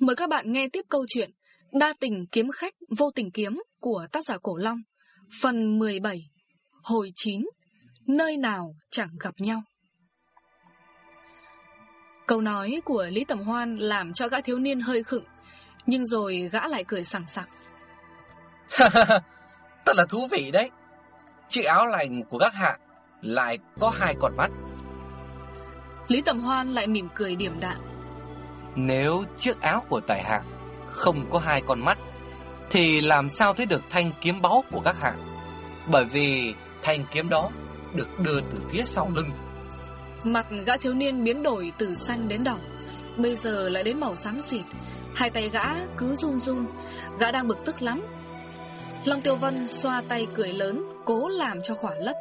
Mời các bạn nghe tiếp câu chuyện Đa tình kiếm khách vô tình kiếm của tác giả Cổ Long Phần 17 Hồi 9 Nơi nào chẳng gặp nhau. Câu nói của Lý Tầm Hoan làm cho gã thiếu niên hơi khựng Nhưng rồi gã lại cười sảng sặc. Thật là thú vị đấy. Chiếc áo lành của các hạ Lại có hai con mắt. Lý Tầm Hoan lại mỉm cười điểm đạm Nếu chiếc áo của tài hạ Không có hai con mắt Thì làm sao thấy được thanh kiếm báu của các hạ? Bởi vì thanh kiếm đó Được đưa từ phía sau lưng. Mặt gã thiếu niên biến đổi từ xanh đến đỏ Bây giờ lại đến màu xám xịt. Hai tay gã cứ run run Gã đang bực tức lắm. Long Tiêu Vân xoa tay cười lớn Cố làm cho khỏa lấp.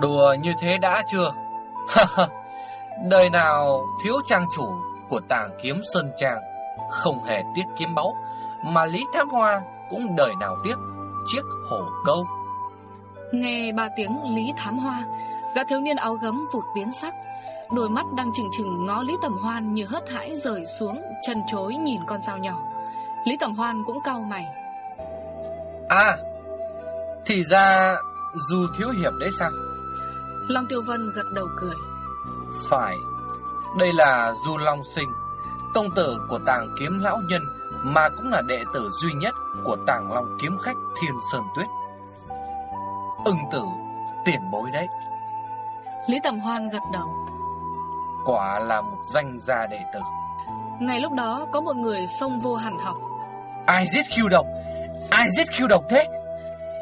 Đùa như thế đã chưa? Đời nào thiếu trang chủ Của tàng kiếm Sơn Trang Không hề tiếc kiếm báu Mà Lý Thám Hoa cũng đời nào tiếc Chiếc hổ câu. Nghe ba tiếng Lý Thám Hoa Gã thiếu niên áo gấm vụt biến sắc Đôi mắt đang chừng chừng ngó Lý Tầm Hoan Như hớt hãi rời xuống Chân chối nhìn con dao nhỏ. Lý Tầm Hoan cũng cau mày. À Thì ra dù thiếu hiệp đấy sao? Long Tiêu Vân gật đầu cười. Phải Đây là Du Long Sinh Công tử của tàng kiếm lão nhân Mà cũng là đệ tử duy nhất Của tàng long kiếm khách Thiên Sơn Tuyết. Ưng tử Tiền bối đấy. Lý Tầm Hoan gật đầu. Quả là một danh gia đệ tử. Ngay lúc đó có một người xông vô hẳn học. Ai giết khiêu độc? Ai giết khiêu độc thế?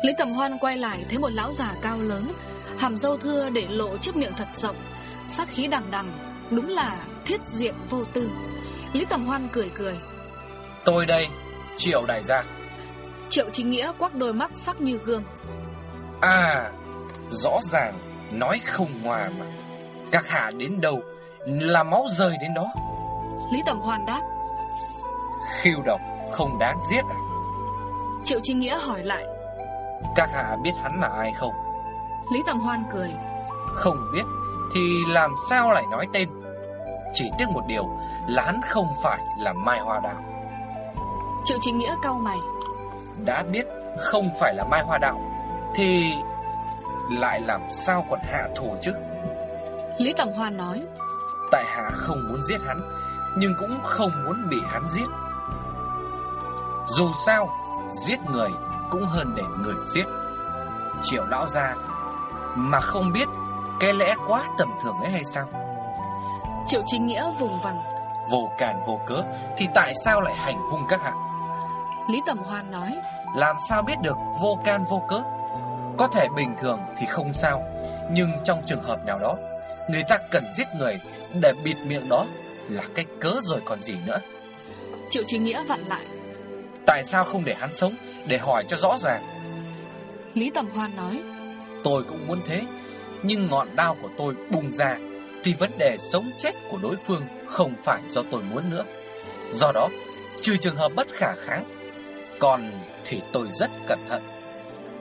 Lý Tầm Hoan quay lại thấy một lão già cao lớn Hàm dâu thưa để lộ chiếc miệng thật rộng Sát khí đằng đằng Đúng là thiết diện vô tư. Lý Tầm Hoan cười cười. Tôi đây Triệu đại gia. Triệu Chính Nghĩa quắc đôi mắt sắc như gương. À Rõ ràng Nói không hòa mà. Các hạ đến đâu Là máu rơi đến đó. Lý Tầm Hoan đáp. Khiêu độc không đáng giết à? Triệu Chính Nghĩa hỏi lại. Các hạ biết hắn là ai không? Lý Tầm Hoan cười. Không biết Thì làm sao lại nói tên Chỉ tiếc một điều Là hắn không phải là Mai Hoa Đạo Triệu Chính Nghĩa cau mày. Đã biết không phải là Mai Hoa Đạo Thì Lại làm sao còn hạ thủ chứ? Lý Tầm Hoan nói. Tại hạ không muốn giết hắn Nhưng cũng không muốn bị hắn giết. Dù sao Giết người cũng hơn để người giết. Triệu lão gia Mà không biết Cái lẽ quá tầm thường ấy hay sao Triệu Chính Nghĩa vùng vằng. Vô càn vô cớ Thì tại sao lại hành hung các hạ? Lý Tầm Hoan nói Làm sao biết được vô can vô cớ? Có thể bình thường thì không sao Nhưng trong trường hợp nào đó Người ta cần giết người Để bịt miệng đó Là cái cớ rồi còn gì nữa. Triệu Chính Nghĩa vặn lại. Tại sao không để hắn sống Để hỏi cho rõ ràng? Lý Tầm Hoan nói Tôi cũng muốn thế Nhưng ngọn đao của tôi bùng ra Thì vấn đề sống chết của đối phương Không phải do tôi muốn nữa. Do đó Trừ trường hợp bất khả kháng Còn thì tôi rất cẩn thận.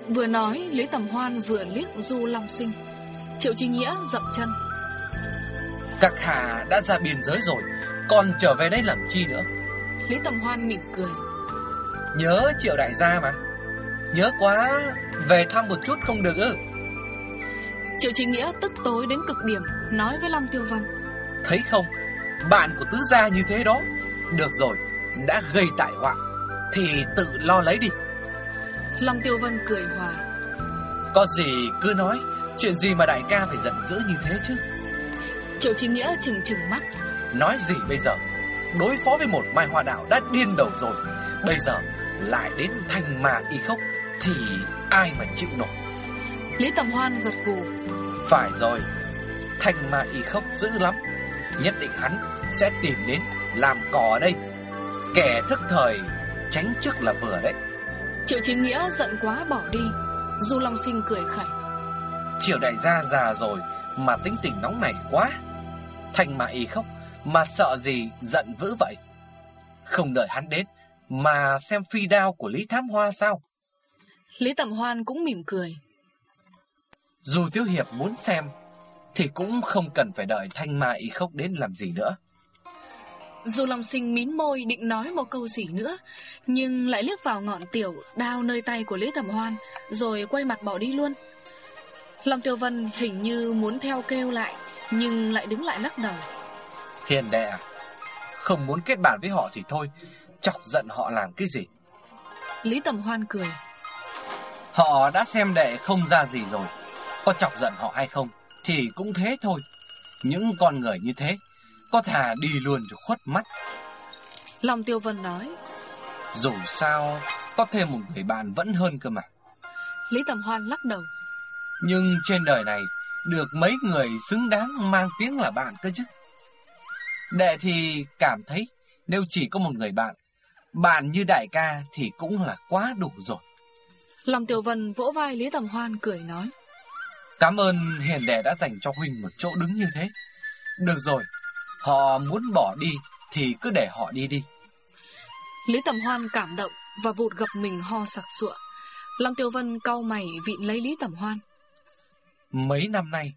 Vừa nói Lý Tầm Hoan vừa liếc Du Long Sinh. Triệu Chính Nghĩa dậm chân. Các hạ đã ra biên giới rồi Còn trở về đây làm chi nữa? Lý Tầm Hoan mỉm cười. Nhớ triệu đại gia mà. Nhớ quá Về thăm một chút không được ư Triệu Chính Nghĩa tức tối đến cực điểm Nói với Long Tiêu Vân. Thấy không? Bạn của tứ gia như thế đó Được rồi Đã gây tại họa Thì tự lo lấy đi. Long Tiêu Vân cười hòa. Có gì cứ nói Chuyện gì mà đại ca phải giận dữ như thế chứ? Triệu Chính Nghĩa chừng chừng mắt. Nói gì bây giờ? Đối phó với một mai hoa đạo đã điên đầu rồi. Bây giờ lại đến thành mà y khốc Thì ai mà chịu nổi Lý Tầm Hoan gật gù. Phải rồi Thành mà y khốc dữ lắm. Nhất định hắn sẽ tìm đến Làm cỏ ở đây. Kẻ thức thời Tránh trước là vừa đấy. Triệu Chính Nghĩa giận quá bỏ đi. Du Long Sinh cười khẩy. Triệu đại gia già rồi Mà tính tình nóng nảy quá. Thành mà y khóc Mà sợ gì giận vữ vậy? Không đợi hắn đến Mà xem phi đao của Lý Thám Hoa sao? Lý Tầm Hoan cũng mỉm cười Dù Tiêu Hiệp muốn xem Thì cũng không cần phải đợi thanh ma y khóc đến làm gì nữa. Dù lòng sinh mím môi định nói một câu gì nữa Nhưng lại liếc vào ngọn tiểu Đao nơi tay của Lý Tầm Hoan Rồi quay mặt bỏ đi luôn. Long Tiêu Vân hình như muốn theo kêu lại Nhưng lại đứng lại lắc đầu. Hiền đệ à Không muốn kết bạn với họ thì thôi Chọc giận họ làm cái gì? Lý Tầm Hoan cười. Họ đã xem đệ không ra gì rồi Có chọc giận họ hay không Thì cũng thế thôi. Những con người như thế Có thà đi luôn cho khuất mắt. Long Tiêu Vân nói Dù sao Có thêm một người bạn vẫn hơn cơ mà. Lý Tầm Hoan lắc đầu Nhưng trên đời này Được mấy người xứng đáng mang tiếng là bạn cơ chứ. Đệ thì cảm thấy Nếu chỉ có một người bạn Bạn như đại ca thì cũng là quá đủ rồi. Long Tiểu Vân vỗ vai Lý Tầm Hoan cười nói Cảm ơn hiền đệ đã dành cho Huynh một chỗ đứng như thế. Được rồi Họ muốn bỏ đi Thì cứ để họ đi đi. Lý Tầm Hoan cảm động Và vụt gặp mình ho sặc sụa. Long Tiêu Vân cau mày vịn lấy Lý Tầm Hoan. Mấy năm nay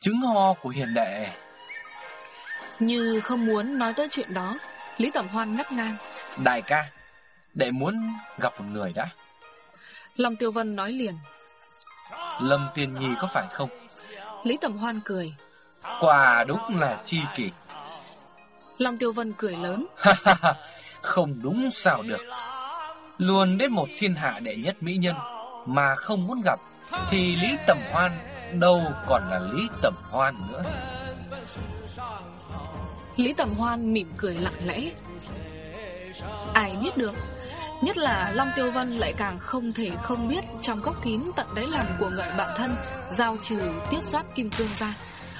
Chứng ho của hiền đệ. Như không muốn nói tới chuyện đó Lý Tầm Hoan ngắt ngang. Đại ca Đệ muốn gặp một người đã. Long Tiêu Vân nói liền Lâm Tiên Nhi có phải không? Lý Tầm Hoan cười. Quả đúng là chi kỷ. Long Tiêu Vân cười lớn. Không đúng sao được. Luôn đến một thiên hạ đệ nhất mỹ nhân Mà không muốn gặp Thì Lý Tầm Hoan Đâu còn là Lý Tầm Hoan nữa. Lý Tầm Hoan mỉm cười lặng lẽ. Ai biết được Nhất là Long Tiêu Vân lại càng không thể không biết Trong góc kín tận đáy lòng của người bạn thân Giao trừ tiết giáp kim cương ra.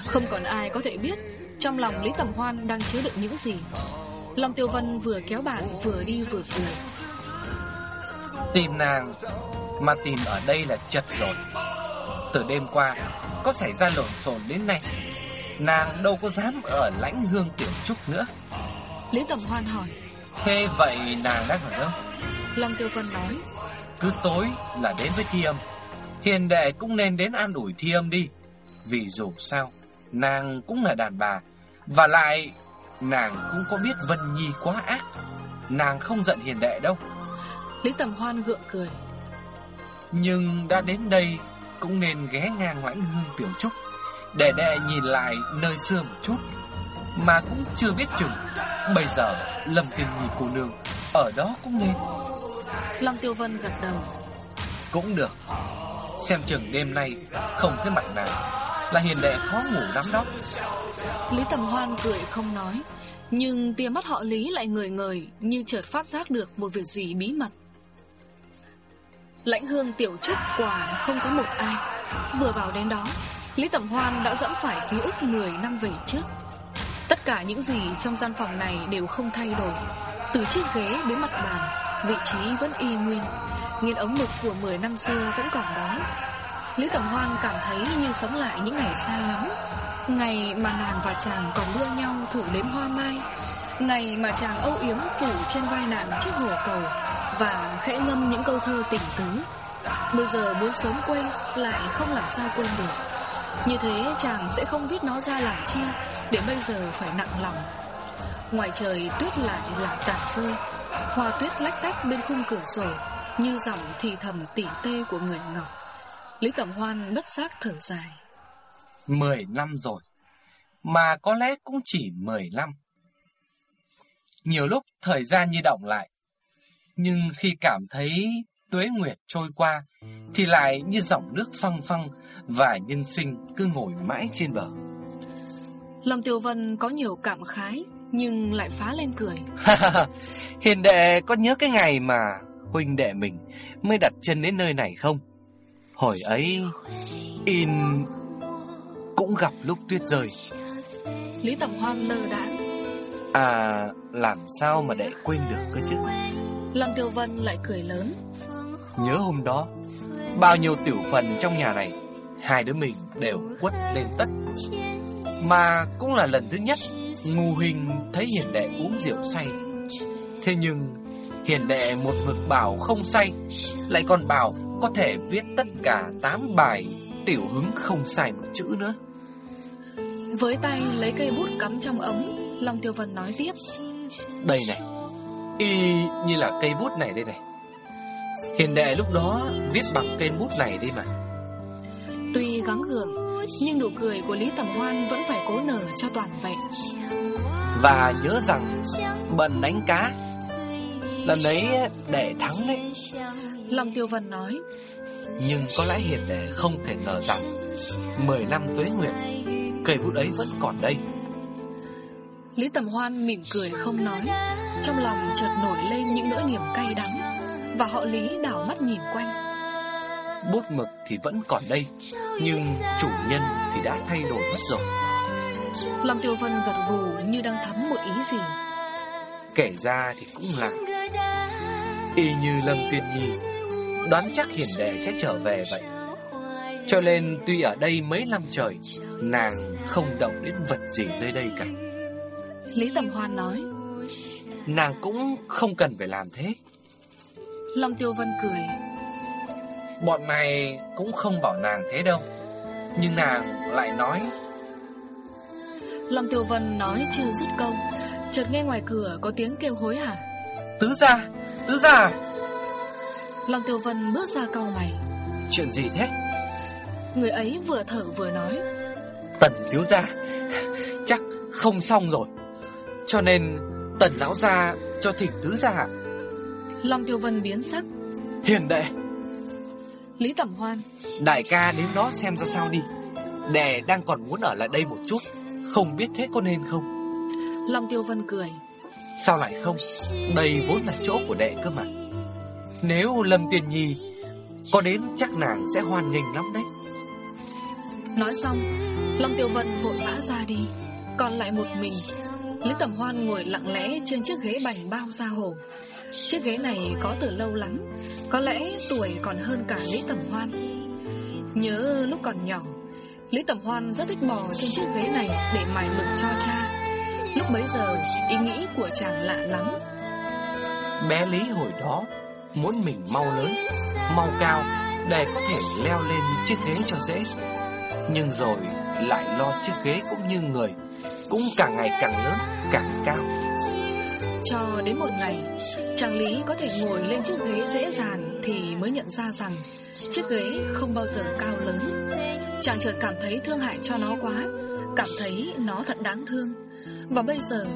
Không còn ai có thể biết Trong lòng Lý Tầm Hoan đang chứa đựng những gì. Long Tiêu Vân vừa kéo bạn vừa đi vừa cười. Tìm nàng Mà tìm ở đây là chật rồi. Từ đêm qua Có xảy ra lộn xộn đến nay. Nàng đâu có dám ở lãnh hương tiểu trúc nữa. Lý Tầm Hoan hỏi. Thế vậy nàng đang ở đâu Long Tiêu Vân nói Cứ tối là đến với thi âm. Hiền đệ cũng nên đến an ủi thi âm đi. Vì dù sao Nàng cũng là đàn bà. Và lại Nàng cũng có biết Vân Nhi quá ác. Nàng không giận hiền đệ đâu. Lý Tầm Hoan gượng cười. Nhưng đã đến đây Cũng nên ghé ngang lãnh hương tiểu trúc. Để đệ nhìn lại nơi xưa một chút Mà cũng chưa biết chừng. Bây giờ Lâm Tiên Nhi cô nương Ở đó cũng nên Long Tiêu Vân gật đầu. Cũng được. Xem chừng đêm nay Không thấy mặt nàng. Là hiền đệ khó ngủ lắm đó. Lý Tầm Hoan cười không nói Nhưng tia mắt họ Lý lại ngời ngời Như chợt phát giác được một việc gì bí mật. Lãnh hương tiểu trúc quả không có một ai. Vừa vào đến đó Lý Tầm Hoan đã dẫm phải ký ức 10 năm về trước. Tất cả những gì trong gian phòng này đều không thay đổi. Từ chiếc ghế đến mặt bàn Vị trí vẫn y nguyên. Nghiên ống mực của 10 năm xưa vẫn còn đó. Lý Tầm Hoan cảm thấy như sống lại những ngày xa lắm. Ngày mà nàng và chàng còn đua nhau thử đếm hoa mai. Ngày mà chàng âu yếm phủ trên vai nàng chiếc hồ cầu Và khẽ ngâm những câu thơ tình tứ. Bây giờ muốn sớm quên lại không làm sao quên được. Như thế chàng sẽ không viết nó ra làm chi Để bây giờ phải nặng lòng. Ngoài trời tuyết lại lạc tàn rơi. Hoa tuyết lách tách bên khung cửa sổ Như giọng thì thầm tỉ tê của người ngọc. Lý Tầm Hoan bất giác thở dài. Mười năm rồi Mà có lẽ cũng chỉ mười năm. Nhiều lúc thời gian như động lại Nhưng khi cảm thấy tuế nguyệt trôi qua Thì lại như dòng nước phăng phăng Và nhân sinh cứ ngồi mãi trên bờ. Lâm Tiêu Vân có nhiều cảm khái Nhưng lại phá lên cười. Hiền đệ có nhớ cái ngày mà Huynh đệ mình mới đặt chân đến nơi này không? Hồi ấy In Cũng gặp lúc tuyết rơi. Lý Tầm Hoan lơ đãng. À làm sao mà đệ quên được cơ chứ? Lâm Tiêu Vân lại cười lớn. Nhớ hôm đó Bao nhiêu tiểu phần trong nhà này Hai đứa mình đều quất lên tất Mà cũng là lần thứ nhất Ngu Huynh thấy hiền đệ uống rượu say. Thế nhưng Hiền đệ một mực bảo không say Lại còn bảo có thể viết tất cả 8 bài Tiểu hứng không sai một chữ nữa. Với tay lấy cây bút cắm trong ống Long Tiêu Vân nói tiếp. Đây này Y như là cây bút này đây này. Hiền đệ lúc đó viết bằng cây bút này đi mà gắng gượng Nhưng nụ cười của Lý Tầm Hoan Vẫn phải cố nở cho toàn vẹn. Và nhớ rằng Bận đánh cá Lần đấy đệ thắng đấy. Long Tiêu Vân nói Nhưng có lẽ hiền đệ không thể ngờ rằng Mười năm tuế nguyệt Cây bút ấy vẫn còn đây. Lý Tầm Hoan mỉm cười không nói Trong lòng chợt nổi lên những nỗi niềm cay đắng Và họ Lý đảo mắt nhìn quanh Bút mực thì vẫn còn đây Nhưng chủ nhân thì đã thay đổi mất rồi. Long Tiêu Vân gật gù như đang thắm một ý gì. Kể ra thì cũng là. Y như Lâm Tiên Nhi Đoán chắc hiền đệ sẽ trở về vậy. Cho nên tuy ở đây mấy năm trời Nàng không động đến vật gì nơi đây cả. Lý Tầm Hoan nói. Nàng cũng không cần phải làm thế. Long Tiêu Vân cười Bọn này cũng không bảo nàng thế đâu. Nhưng nàng lại nói. Long Tiêu Vân nói chưa dứt câu Chợt nghe ngoài cửa có tiếng kêu hối hả? Tứ ra, tứ ra Long Tiêu Vân bước ra câu mày. Chuyện gì thế? Người ấy vừa thở vừa nói. Tần thiếu gia Chắc không xong rồi. Cho nên tần lão gia cho thỉnh tứ gia Long Tiêu Vân biến sắc. Hiền đệ Lý Tẩm Hoan. Đại ca đến đó xem ra sao đi. Đệ đang còn muốn ở lại đây một chút Không biết thế có nên không? Long Tiêu Vân cười. Sao lại không? Đây vốn là chỗ của đệ cơ mà. Nếu Lâm Tiền Nhi Có đến chắc nàng sẽ hoan nghênh lắm đấy. Nói xong Long Tiêu Vân vội vã ra đi. Còn lại một mình Lý Tẩm Hoan ngồi lặng lẽ trên chiếc ghế bành bao da hồ Chiếc ghế này có từ lâu lắm có lẽ tuổi còn hơn cả Lý Tẩm Hoan. Nhớ lúc còn nhỏ, Lý Tẩm Hoan rất thích bò trên chiếc ghế này Để mài mực cho cha. Lúc bấy giờ, ý nghĩ của chàng lạ lắm. Bé Lý hồi đó Muốn mình mau lớn, Mau cao Để có thể leo lên chiếc ghế cho dễ. Nhưng rồi lại lo chiếc ghế cũng như người, Cũng càng ngày càng lớn, Càng cao. Cho đến một ngày, Chàng Lý có thể ngồi lên chiếc ghế dễ dàng Thì mới nhận ra rằng Chiếc ghế không bao giờ cao lớn. Chàng chợt cảm thấy thương hại cho nó quá, Cảm thấy nó thật đáng thương. Và bây giờ,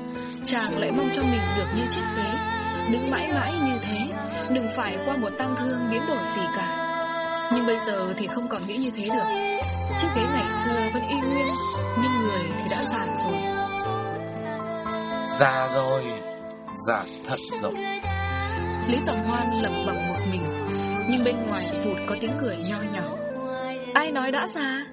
Chàng lại mong cho mình được như chiếc ghế, Đứng mãi mãi như thế, Đừng phải qua một tăng thương biến đổi gì cả. Nhưng bây giờ thì không còn nghĩ như thế được. Chiếc ghế ngày xưa vẫn y nguyên, Nhưng người thì đã già rồi. Già rồi. Già thật rồi Lý Tầm Hoan lẩm bẩm một mình Nhưng bên ngoài vụt có tiếng cười nho nhỏ. Ai nói đã già